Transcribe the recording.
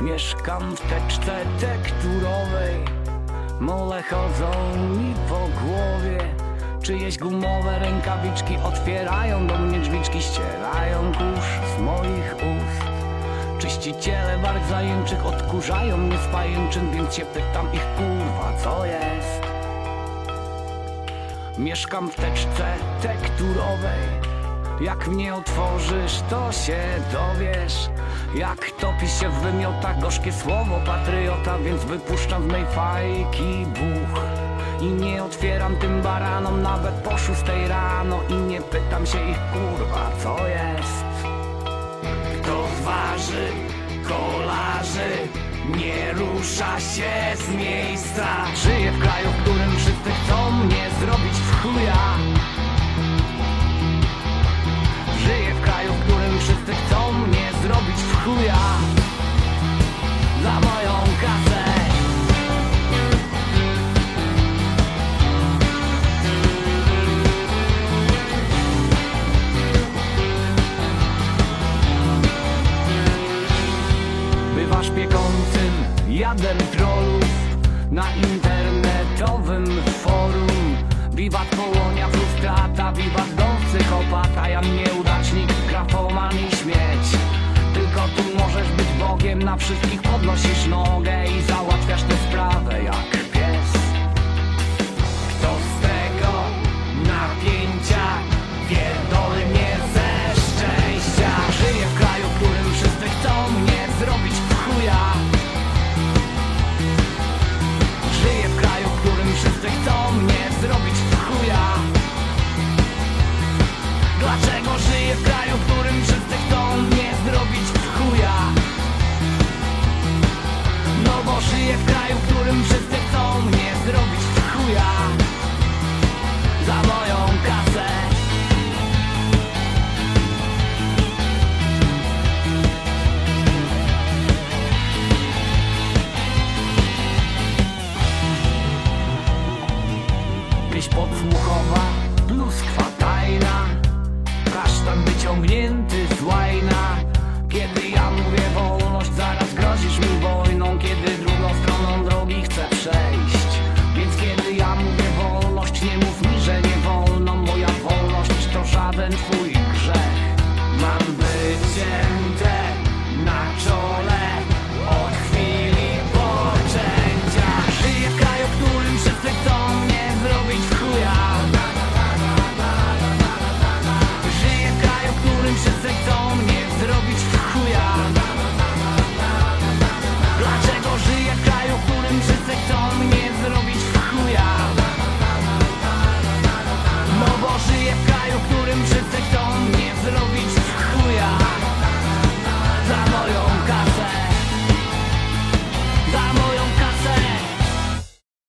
Mieszkam w teczce tekturowej. Mole chodzą mi po głowie. Czyjeś gumowe rękawiczki otwierają do mnie drzwiczki Ścierają kurz z moich ust. Czyściciele bark zajęczych odkurzają mnie z pajęczyn Więc się pytam ich kurwa co jest? Mieszkam w teczce tekturowej. Jak mnie otworzysz to się dowiesz Jak topi się w wymiotach gorzkie słowo patriota Więc wypuszczam z mej fajki buch. I nie otwieram tym baranom nawet po szóstej rano I nie pytam się ich kurwa co jest. Kto waży, kolarzy nie rusza się z miejsca. Żyję w kraju, w którym wszyscy chcą mnie zrobić w chuja jadem trollów Na internetowym forum. Wiwat Polonia, frustrata, wiwat dom psychopata. Ja nieudacznik, grafoman i śmieć. Tylko tu możesz być Bogiem Na wszystkich podnosisz nogę którym wszyscy chcą mnie zrobić chuja Za moją kasę. Pieśń podsłuchowa, pluskwa tajna Kasztan wyciągnięty z łajna. Kiedy ja mówię wolność, zaraz grozisz mi ten twój grzech. Mam wycięte na czole od chwili poczęcia. Żyję w kraju, w którym wszyscy chcą mnie zrobić w chuja. Żyję w kraju, w którym wszyscy chcą mnie zrobić w chuja. Dlaczego żyję w kraju, w którym wszyscy chcą mnie zrobić w chuja? No bo żyję w kraju,